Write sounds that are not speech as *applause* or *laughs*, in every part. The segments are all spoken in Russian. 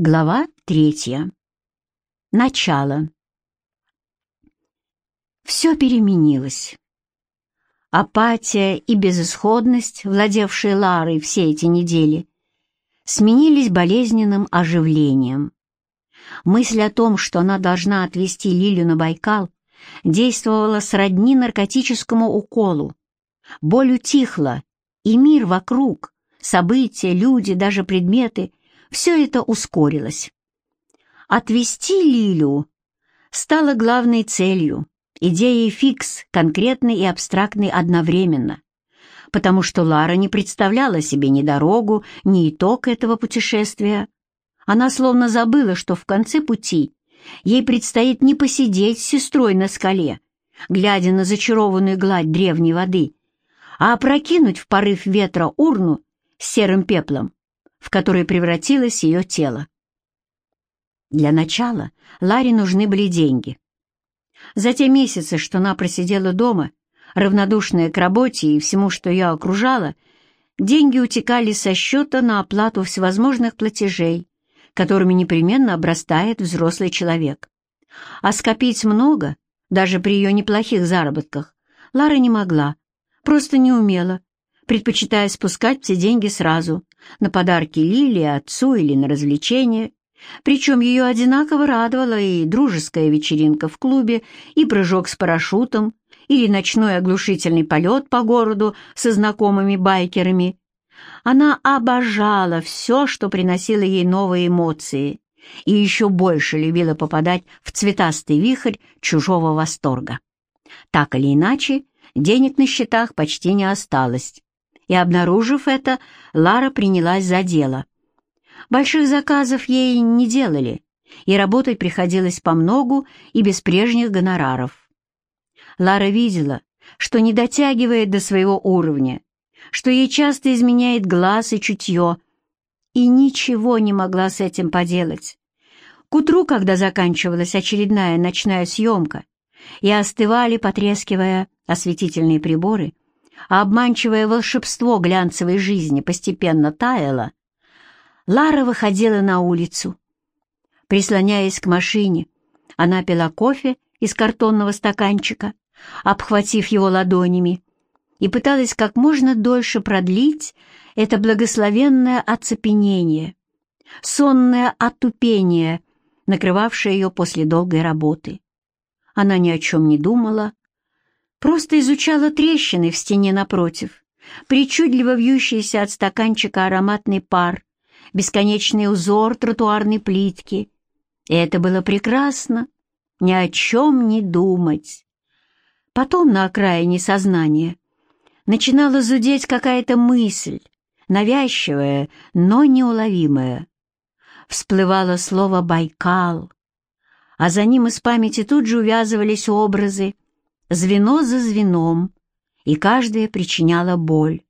Глава третья. Начало. Все переменилось. Апатия и безысходность, владевшие Ларой все эти недели, сменились болезненным оживлением. Мысль о том, что она должна отвезти Лилю на Байкал, действовала сродни наркотическому уколу. Боль утихла, и мир вокруг, события, люди, даже предметы — все это ускорилось. Отвести Лилю стало главной целью, идеей фикс, конкретной и абстрактной одновременно, потому что Лара не представляла себе ни дорогу, ни итог этого путешествия. Она словно забыла, что в конце пути ей предстоит не посидеть с сестрой на скале, глядя на зачарованную гладь древней воды, а опрокинуть в порыв ветра урну с серым пеплом в которой превратилось ее тело. Для начала Ларе нужны были деньги. За те месяцы, что она просидела дома, равнодушная к работе и всему, что ее окружало, деньги утекали со счета на оплату всевозможных платежей, которыми непременно обрастает взрослый человек. А скопить много, даже при ее неплохих заработках, Лара не могла, просто не умела, предпочитая спускать все деньги сразу, на подарки Лили, отцу или на развлечения. Причем ее одинаково радовала и дружеская вечеринка в клубе, и прыжок с парашютом, или ночной оглушительный полет по городу со знакомыми байкерами. Она обожала все, что приносило ей новые эмоции, и еще больше любила попадать в цветастый вихрь чужого восторга. Так или иначе, денег на счетах почти не осталось, и, обнаружив это, Лара принялась за дело. Больших заказов ей не делали, и работать приходилось по многу и без прежних гонораров. Лара видела, что не дотягивает до своего уровня, что ей часто изменяет глаз и чутье, и ничего не могла с этим поделать. К утру, когда заканчивалась очередная ночная съемка, и остывали, потрескивая осветительные приборы, а обманчивое волшебство глянцевой жизни постепенно таяло, Лара выходила на улицу. Прислоняясь к машине, она пила кофе из картонного стаканчика, обхватив его ладонями, и пыталась как можно дольше продлить это благословенное оцепенение, сонное отупение, накрывавшее ее после долгой работы. Она ни о чем не думала, Просто изучала трещины в стене напротив, причудливо вьющийся от стаканчика ароматный пар, бесконечный узор тротуарной плитки. И это было прекрасно, ни о чем не думать. Потом на окраине сознания начинала зудеть какая-то мысль, навязчивая, но неуловимая. Всплывало слово «Байкал», а за ним из памяти тут же увязывались образы, звено за звеном, и каждое причиняло боль.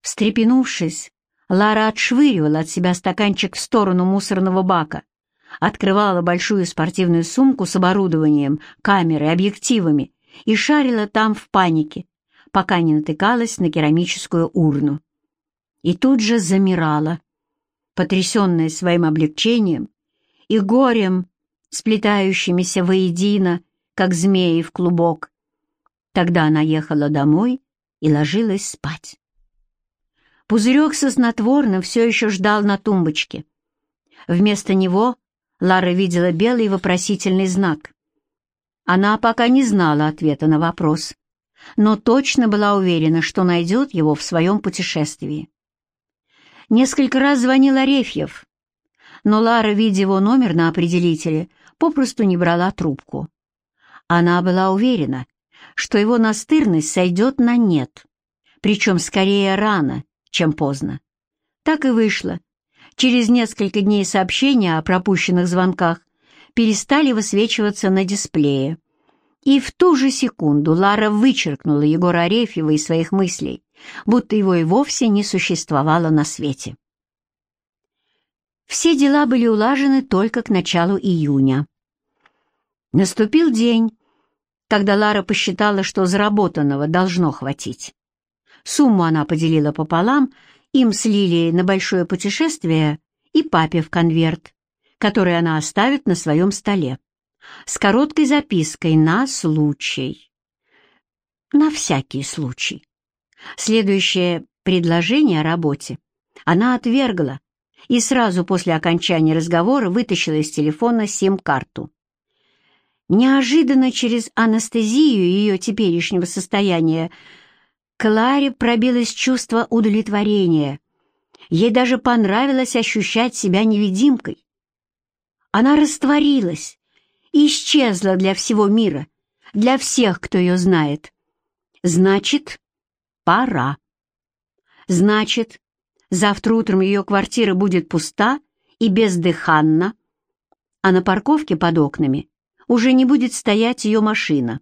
Встрепенувшись, Лара отшвыривала от себя стаканчик в сторону мусорного бака, открывала большую спортивную сумку с оборудованием, камерой, объективами и шарила там в панике, пока не натыкалась на керамическую урну. И тут же замирала, потрясенная своим облегчением и горем, сплетающимися воедино как змеи в клубок. Тогда она ехала домой и ложилась спать. Пузырек со снотворным все еще ждал на тумбочке. Вместо него Лара видела белый вопросительный знак. Она пока не знала ответа на вопрос, но точно была уверена, что найдет его в своем путешествии. Несколько раз звонил Арефьев, но Лара, видя его номер на определителе, попросту не брала трубку. Она была уверена, что его настырность сойдет на нет, причем скорее рано, чем поздно. Так и вышло. Через несколько дней сообщения о пропущенных звонках перестали высвечиваться на дисплее. И в ту же секунду Лара вычеркнула Егора Арефьева из своих мыслей, будто его и вовсе не существовало на свете. Все дела были улажены только к началу июня. Наступил день, когда Лара посчитала, что заработанного должно хватить. Сумму она поделила пополам, им слили на большое путешествие и папе в конверт, который она оставит на своем столе, с короткой запиской на случай. На всякий случай. Следующее предложение о работе она отвергла и сразу после окончания разговора вытащила из телефона сим-карту. Неожиданно через анестезию ее теперешнего состояния Кларе пробилось чувство удовлетворения. Ей даже понравилось ощущать себя невидимкой. Она растворилась исчезла для всего мира, для всех, кто ее знает. Значит, пора. Значит, завтра утром ее квартира будет пуста и бездыханна, а на парковке под окнами уже не будет стоять ее машина.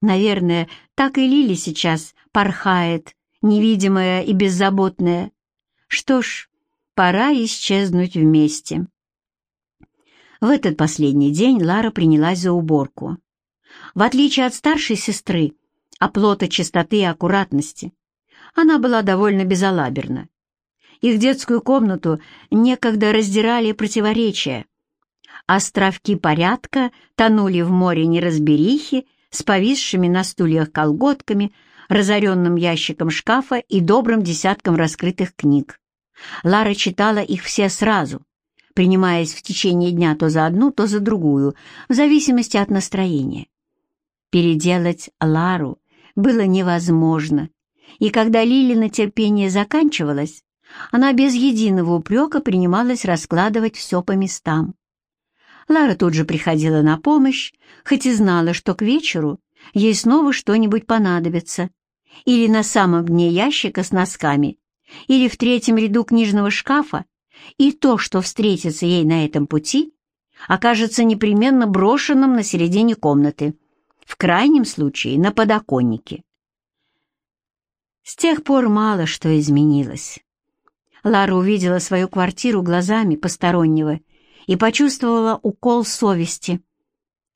Наверное, так и Лили сейчас порхает, невидимая и беззаботная. Что ж, пора исчезнуть вместе. В этот последний день Лара принялась за уборку. В отличие от старшей сестры, оплота чистоты и аккуратности, она была довольно безалаберна. Их детскую комнату некогда раздирали противоречия, Островки порядка тонули в море неразберихи с повисшими на стульях колготками, разоренным ящиком шкафа и добрым десятком раскрытых книг. Лара читала их все сразу, принимаясь в течение дня то за одну, то за другую, в зависимости от настроения. Переделать Лару было невозможно, и когда Лилина терпение заканчивалось, она без единого упрека принималась раскладывать все по местам. Лара тут же приходила на помощь, хоть и знала, что к вечеру ей снова что-нибудь понадобится. Или на самом дне ящика с носками, или в третьем ряду книжного шкафа, и то, что встретится ей на этом пути, окажется непременно брошенным на середине комнаты, в крайнем случае на подоконнике. С тех пор мало что изменилось. Лара увидела свою квартиру глазами постороннего и почувствовала укол совести.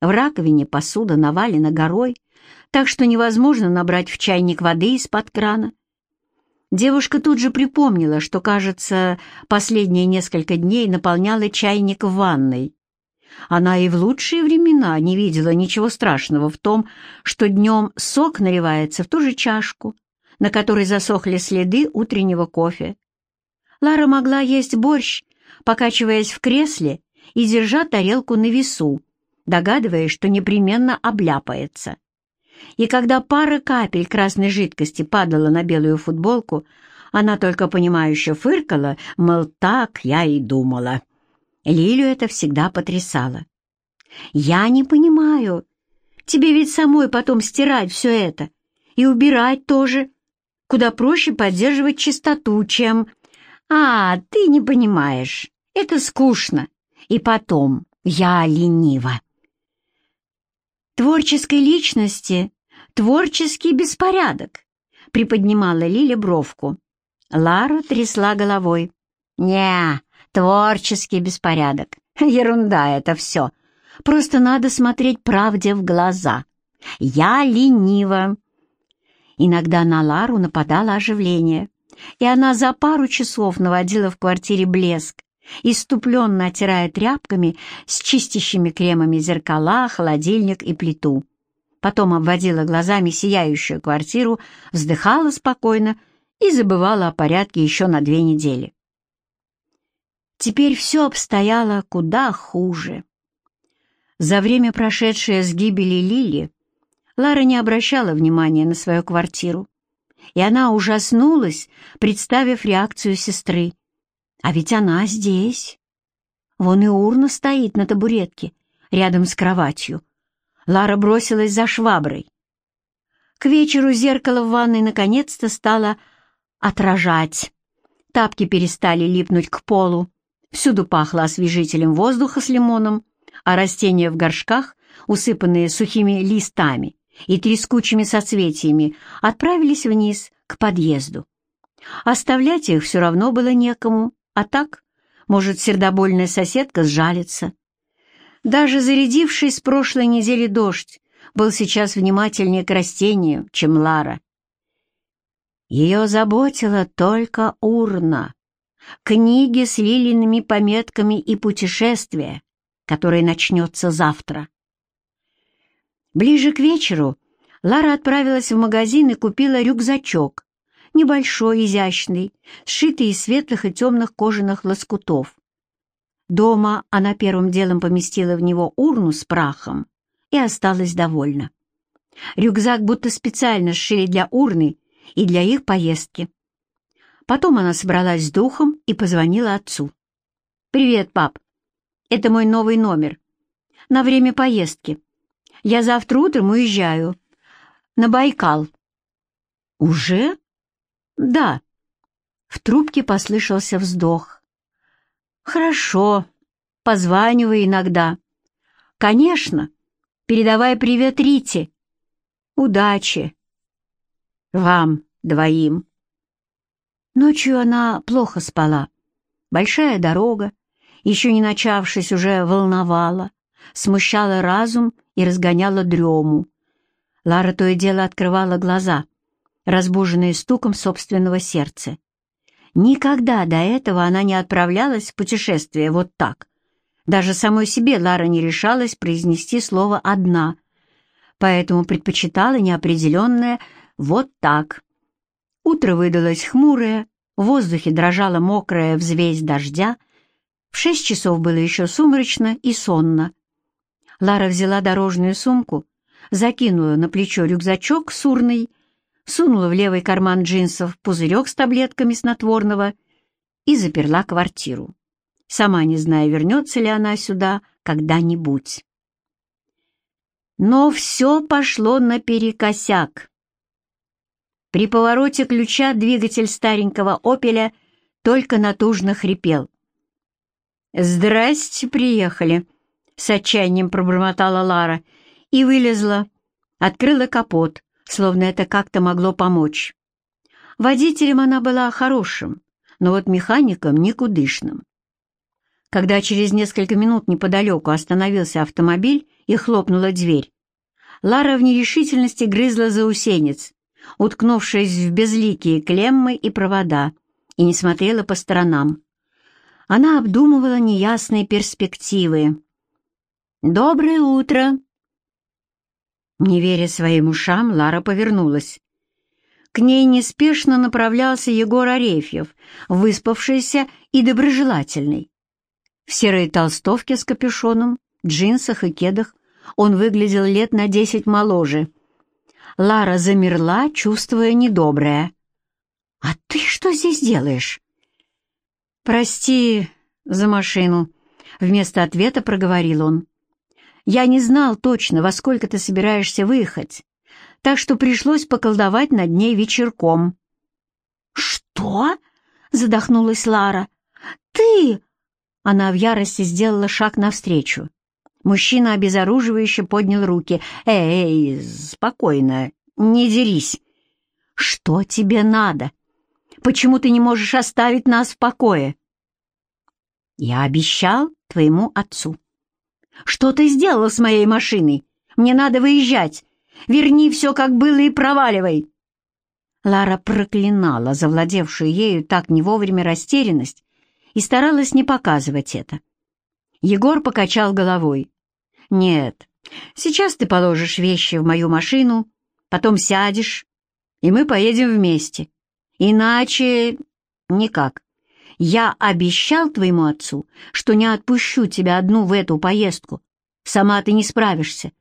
В раковине посуда навалена горой, так что невозможно набрать в чайник воды из-под крана. Девушка тут же припомнила, что, кажется, последние несколько дней наполняла чайник в ванной. Она и в лучшие времена не видела ничего страшного в том, что днем сок наливается в ту же чашку, на которой засохли следы утреннего кофе. Лара могла есть борщ покачиваясь в кресле и держа тарелку на весу, догадываясь, что непременно обляпается. И когда пара капель красной жидкости падала на белую футболку, она только понимающе фыркала, мол, так я и думала. Лилю это всегда потрясало. «Я не понимаю. Тебе ведь самой потом стирать все это. И убирать тоже. Куда проще поддерживать чистоту, чем...» «А, ты не понимаешь. Это скучно. И потом, я ленива. Творческой личности творческий беспорядок, приподнимала Лиля бровку. Лара трясла головой. Не, творческий беспорядок. *laughs* Ерунда это все. Просто надо смотреть правде в глаза. Я ленива. Иногда на Лару нападало оживление, и она за пару часов наводила в квартире блеск, иступленно оттирая тряпками с чистящими кремами зеркала, холодильник и плиту. Потом обводила глазами сияющую квартиру, вздыхала спокойно и забывала о порядке еще на две недели. Теперь все обстояло куда хуже. За время, прошедшее с гибели Лили, Лара не обращала внимания на свою квартиру, и она ужаснулась, представив реакцию сестры. А ведь она здесь. Вон и урна стоит на табуретке, рядом с кроватью. Лара бросилась за шваброй. К вечеру зеркало в ванной наконец-то стало отражать. Тапки перестали липнуть к полу. Всюду пахло освежителем воздуха с лимоном, а растения в горшках, усыпанные сухими листами и трескучими соцветиями, отправились вниз, к подъезду. Оставлять их все равно было некому, а так, может, сердобольная соседка сжалится. Даже зарядивший с прошлой недели дождь был сейчас внимательнее к растению, чем Лара. Ее заботила только урна. книги с лилийными пометками и путешествие, которое начнется завтра. Ближе к вечеру Лара отправилась в магазин и купила рюкзачок, небольшой, изящный, сшитый из светлых и темных кожаных лоскутов. Дома она первым делом поместила в него урну с прахом и осталась довольна. Рюкзак будто специально сшили для урны и для их поездки. Потом она собралась с духом и позвонила отцу. «Привет, пап. Это мой новый номер. На время поездки. Я завтра утром уезжаю. На Байкал». «Уже?» «Да». В трубке послышался вздох. «Хорошо. Позванивай иногда». «Конечно. Передавай привет Рите. Удачи. Вам двоим». Ночью она плохо спала. Большая дорога, еще не начавшись, уже волновала, смущала разум и разгоняла дрему. Лара то и дело открывала глаза, разбуженные стуком собственного сердца. Никогда до этого она не отправлялась в путешествие вот так. Даже самой себе Лара не решалась произнести слово «одна», поэтому предпочитала неопределенное «вот так». Утро выдалось хмурое, в воздухе дрожала мокрая взвесь дождя. В шесть часов было еще сумрачно и сонно. Лара взяла дорожную сумку, закинула на плечо рюкзачок с урной, сунула в левый карман джинсов пузырек с таблетками снотворного и заперла квартиру, сама не зная, вернется ли она сюда когда-нибудь. Но все пошло наперекосяк. При повороте ключа двигатель старенького «Опеля» только натужно хрипел. «Здрасте, приехали!» — с отчаянием пробормотала Лара и вылезла, открыла капот, словно это как-то могло помочь. Водителем она была хорошим, но вот механиком никудышным. Когда через несколько минут неподалеку остановился автомобиль и хлопнула дверь, Лара в нерешительности грызла заусенец, уткнувшись в безликие клеммы и провода, и не смотрела по сторонам. Она обдумывала неясные перспективы. «Доброе утро!» Не веря своим ушам, Лара повернулась. К ней неспешно направлялся Егор Арефьев, выспавшийся и доброжелательный. В серой толстовке с капюшоном, джинсах и кедах он выглядел лет на десять моложе — Лара замерла, чувствуя недоброе. «А ты что здесь делаешь?» «Прости за машину», — вместо ответа проговорил он. «Я не знал точно, во сколько ты собираешься выехать, так что пришлось поколдовать над ней вечерком». «Что?» — задохнулась Лара. «Ты...» Она в ярости сделала шаг навстречу. Мужчина обезоруживающе поднял руки. «Эй, спокойно, не дерись!» «Что тебе надо? Почему ты не можешь оставить нас в покое?» «Я обещал твоему отцу». «Что ты сделала с моей машиной? Мне надо выезжать. Верни все, как было, и проваливай!» Лара проклинала завладевшую ею так не вовремя растерянность и старалась не показывать это. Егор покачал головой. «Нет, сейчас ты положишь вещи в мою машину, потом сядешь, и мы поедем вместе. Иначе никак. Я обещал твоему отцу, что не отпущу тебя одну в эту поездку. Сама ты не справишься.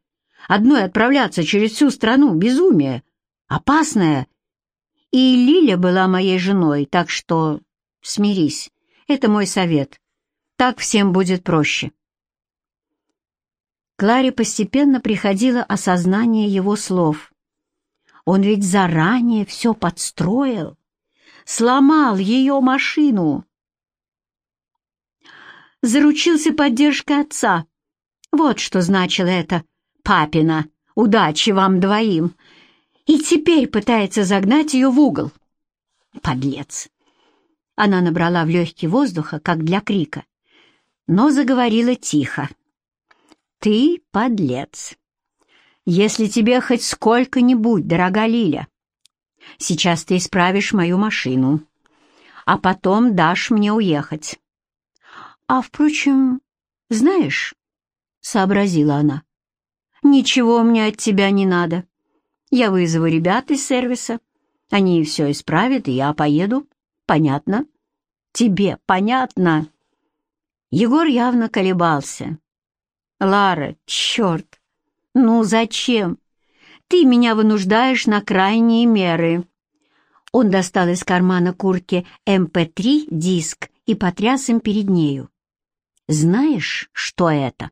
Одной отправляться через всю страну — безумие. Опасное. И Лиля была моей женой, так что смирись. Это мой совет. Так всем будет проще. Кларе постепенно приходило осознание его слов. Он ведь заранее все подстроил, сломал ее машину. Заручился поддержкой отца. Вот что значило это, папина, удачи вам двоим. И теперь пытается загнать ее в угол. Подлец. Она набрала в легкий воздуха, как для крика, но заговорила тихо. Ты подлец. Если тебе хоть сколько-нибудь, дорога Лиля, сейчас ты исправишь мою машину, а потом дашь мне уехать. А, впрочем, знаешь, — сообразила она, — ничего мне от тебя не надо. Я вызову ребят из сервиса, они все исправят, и я поеду. Понятно? Тебе понятно?» Егор явно колебался. «Лара, черт! Ну зачем? Ты меня вынуждаешь на крайние меры». Он достал из кармана куртки МП3 эм диск и потряс им перед нею. «Знаешь, что это?»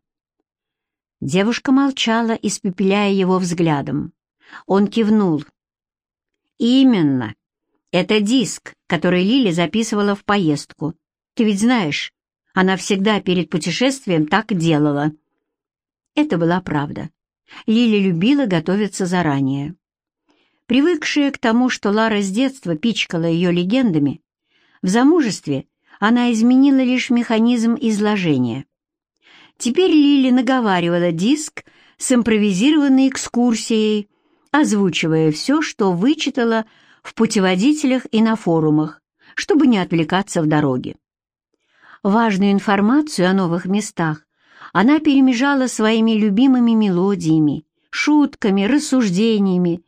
Девушка молчала, испепеляя его взглядом. Он кивнул. «Именно. Это диск, который Лили записывала в поездку. Ты ведь знаешь, она всегда перед путешествием так делала». Это была правда. Лили любила готовиться заранее. Привыкшая к тому, что Лара с детства пичкала ее легендами, в замужестве она изменила лишь механизм изложения. Теперь Лили наговаривала диск с импровизированной экскурсией, озвучивая все, что вычитала в путеводителях и на форумах, чтобы не отвлекаться в дороге. Важную информацию о новых местах она перемежала своими любимыми мелодиями, шутками, рассуждениями,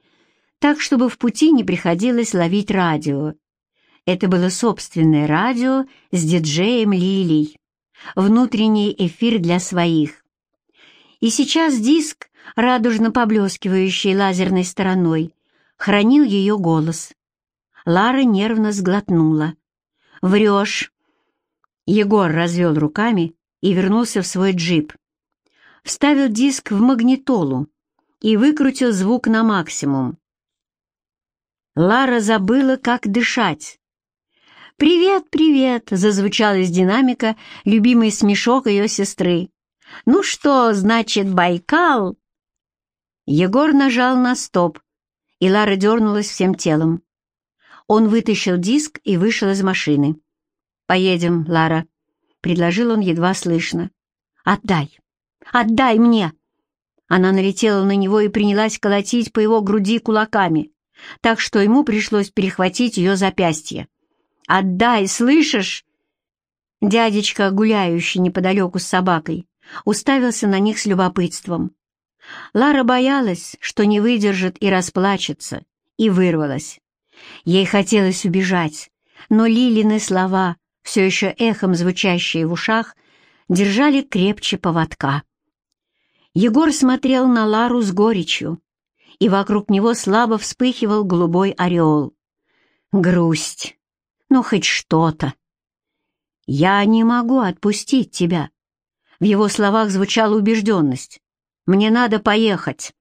так, чтобы в пути не приходилось ловить радио. Это было собственное радио с диджеем Лилей, внутренний эфир для своих. И сейчас диск, радужно поблескивающий лазерной стороной, хранил ее голос. Лара нервно сглотнула. «Врешь!» Егор развел руками и вернулся в свой джип. Вставил диск в магнитолу и выкрутил звук на максимум. Лара забыла, как дышать. «Привет, привет!» — зазвучал из динамика любимый смешок ее сестры. «Ну что, значит, Байкал?» Егор нажал на стоп, и Лара дернулась всем телом. Он вытащил диск и вышел из машины. «Поедем, Лара», — предложил он едва слышно. «Отдай! Отдай мне!» Она налетела на него и принялась колотить по его груди кулаками, так что ему пришлось перехватить ее запястье. «Отдай, слышишь?» Дядечка, гуляющий неподалеку с собакой, уставился на них с любопытством. Лара боялась, что не выдержит и расплачется, и вырвалась. Ей хотелось убежать, но Лилины слова, все еще эхом звучащие в ушах, держали крепче поводка. Егор смотрел на Лару с горечью, и вокруг него слабо вспыхивал голубой ореол. Грусть. Ну, хоть что-то. «Я не могу отпустить тебя». В его словах звучала убежденность. Мне надо поехать».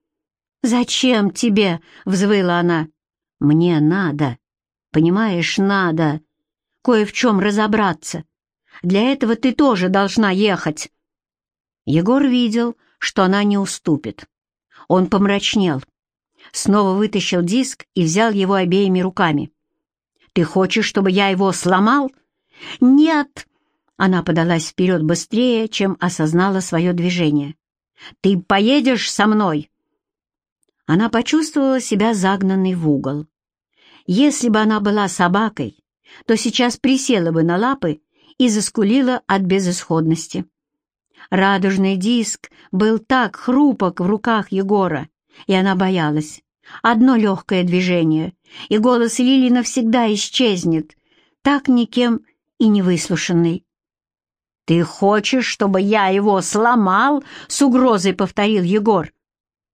«Зачем тебе?» — взвыла она. «Мне надо. Понимаешь, надо. Кое в чем разобраться. Для этого ты тоже должна ехать». Егор видел, что она не уступит. Он помрачнел. Снова вытащил диск и взял его обеими руками. «Ты хочешь, чтобы я его сломал?» «Нет!» Она подалась вперед быстрее, чем осознала свое движение. Ты поедешь со мной?» Она почувствовала себя загнанной в угол. Если бы она была собакой, то сейчас присела бы на лапы и заскулила от безысходности. Радужный диск был так хрупок в руках Егора, и она боялась. Одно легкое движение, и голос Лили навсегда исчезнет, так никем и не выслушанный. «Ты хочешь, чтобы я его сломал?» — с угрозой повторил Егор.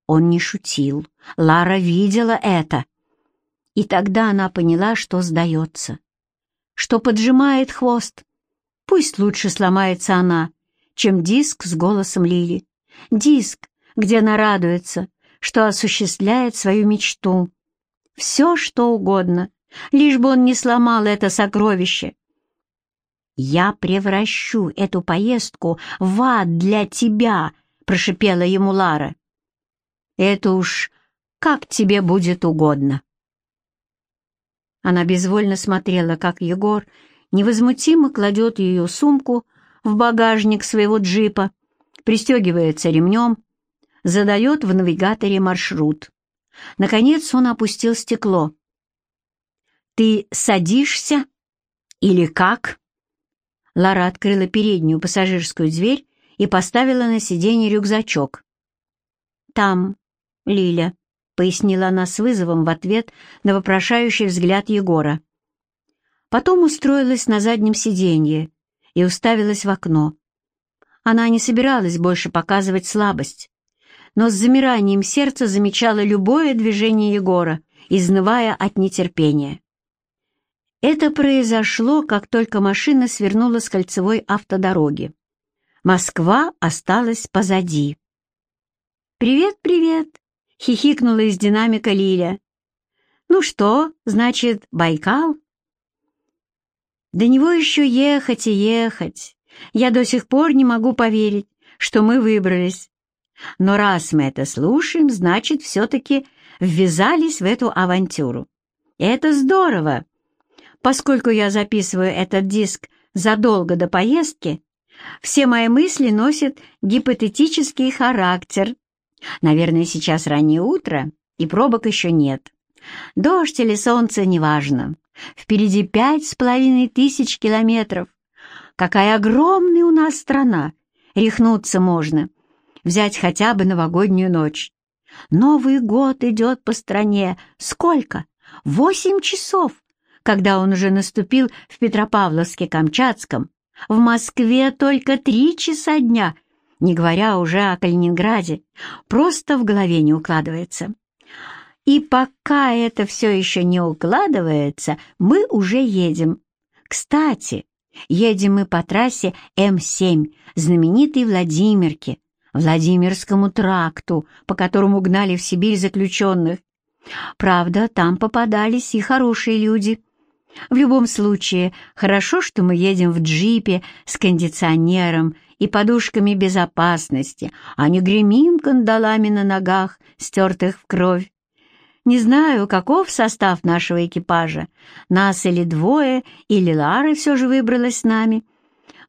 Он не шутил. Лара видела это. И тогда она поняла, что сдается, что поджимает хвост. Пусть лучше сломается она, чем диск с голосом Лили. Диск, где она радуется, что осуществляет свою мечту. Все, что угодно, лишь бы он не сломал это сокровище, «Я превращу эту поездку в ад для тебя», — прошипела ему Лара. «Это уж как тебе будет угодно». Она безвольно смотрела, как Егор невозмутимо кладет ее сумку в багажник своего джипа, пристегивается ремнем, задает в навигаторе маршрут. Наконец он опустил стекло. «Ты садишься «Или как?» Лара открыла переднюю пассажирскую дверь и поставила на сиденье рюкзачок. «Там, Лиля», — пояснила она с вызовом в ответ на вопрошающий взгляд Егора. Потом устроилась на заднем сиденье и уставилась в окно. Она не собиралась больше показывать слабость, но с замиранием сердца замечала любое движение Егора, изнывая от нетерпения. Это произошло, как только машина свернула с кольцевой автодороги. Москва осталась позади. «Привет, привет!» — хихикнула из динамика Лиля. «Ну что, значит, Байкал?» «До него еще ехать и ехать. Я до сих пор не могу поверить, что мы выбрались. Но раз мы это слушаем, значит, все-таки ввязались в эту авантюру. Это здорово. Поскольку я записываю этот диск задолго до поездки, все мои мысли носят гипотетический характер. Наверное, сейчас раннее утро, и пробок еще нет. Дождь или солнце, неважно. Впереди пять с половиной тысяч километров. Какая огромная у нас страна! Рехнуться можно. Взять хотя бы новогоднюю ночь. Новый год идет по стране. Сколько? Восемь часов, когда он уже наступил в Петропавловске-Камчатском. В Москве только три часа дня, не говоря уже о Калининграде. Просто в голове не укладывается. И пока это все еще не укладывается, мы уже едем. Кстати, едем мы по трассе М7, знаменитой Владимирке, Владимирскому тракту, по которому гнали в Сибирь заключенных. Правда, там попадались и хорошие люди. В любом случае, хорошо, что мы едем в джипе с кондиционером и подушками безопасности, а не гремим кандалами на ногах, стертых в кровь. Не знаю, каков состав нашего экипажа, нас или двое, или Лара все же выбралась с нами.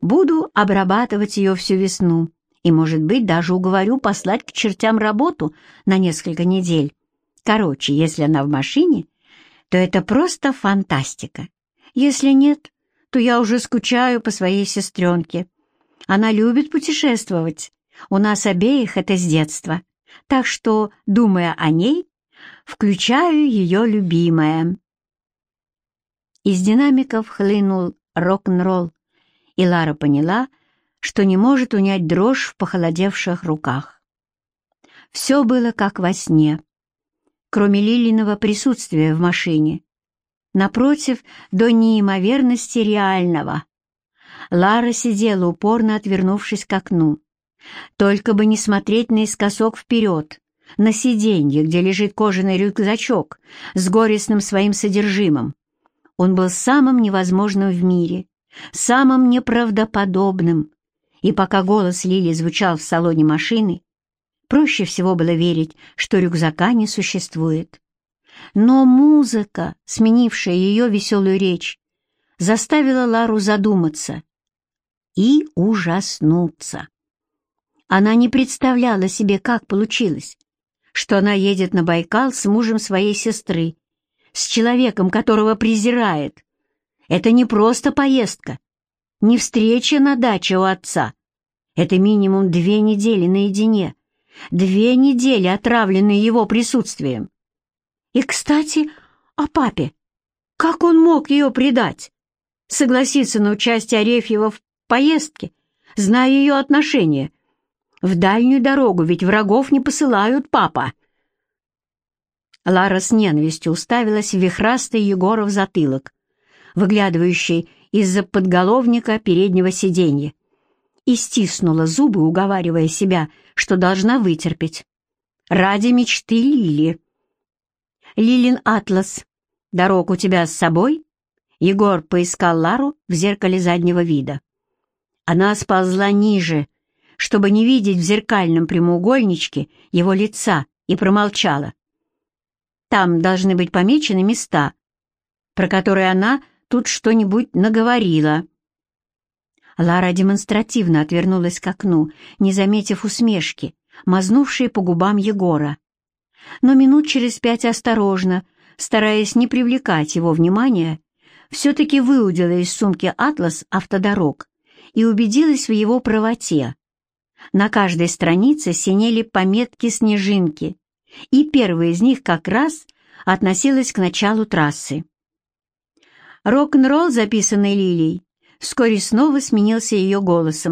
Буду обрабатывать ее всю весну и, может быть, даже уговорю послать к чертям работу на несколько недель. Короче, если она в машине, то это просто фантастика. Если нет, то я уже скучаю по своей сестренке. Она любит путешествовать. У нас обеих это с детства. Так что, думая о ней, включаю ее любимое. Из динамиков хлынул рок-н-ролл, и Лара поняла, что не может унять дрожь в похолодевших руках. Все было как во сне, кроме Лилиного присутствия в машине. Напротив, до неимоверности реального. Лара сидела, упорно отвернувшись к окну. Только бы не смотреть наискосок вперед, на сиденье, где лежит кожаный рюкзачок с горестным своим содержимым. Он был самым невозможным в мире, самым неправдоподобным, и пока голос Лили звучал в салоне машины, проще всего было верить, что рюкзака не существует. Но музыка, сменившая ее веселую речь, заставила Лару задуматься и ужаснуться. Она не представляла себе, как получилось, что она едет на Байкал с мужем своей сестры, с человеком, которого презирает. Это не просто поездка, не встреча на даче у отца. Это минимум две недели наедине, две недели, отравленные его присутствием. И, кстати, о папе. Как он мог ее предать? Согласиться на участие Арефьева в поездке, зная ее отношения. В дальнюю дорогу ведь врагов не посылают, папа. Лара с ненавистью уставилась в вихрастый Егоров затылок, выглядывающий из-за подголовника переднего сиденья, и стиснула зубы, уговаривая себя, что должна вытерпеть. Ради мечты Лили. «Лилин Атлас, дорог у тебя с собой?» Егор поискал Лару в зеркале заднего вида. Она сползла ниже, чтобы не видеть в зеркальном прямоугольничке его лица, и промолчала. Там должны быть помечены места, про которые она тут что-нибудь наговорила. Лара демонстративно отвернулась к окну, не заметив усмешки, мазнувшей по губам Егора. Но минут через пять осторожно, стараясь не привлекать его внимания, все-таки выудила из сумки атлас автодорог и убедилась в его правоте. На каждой странице синели пометки-снежинки, и первая из них как раз относилась к началу трассы. Рок-н-ролл, записанный Лилией, вскоре снова сменился ее голосом.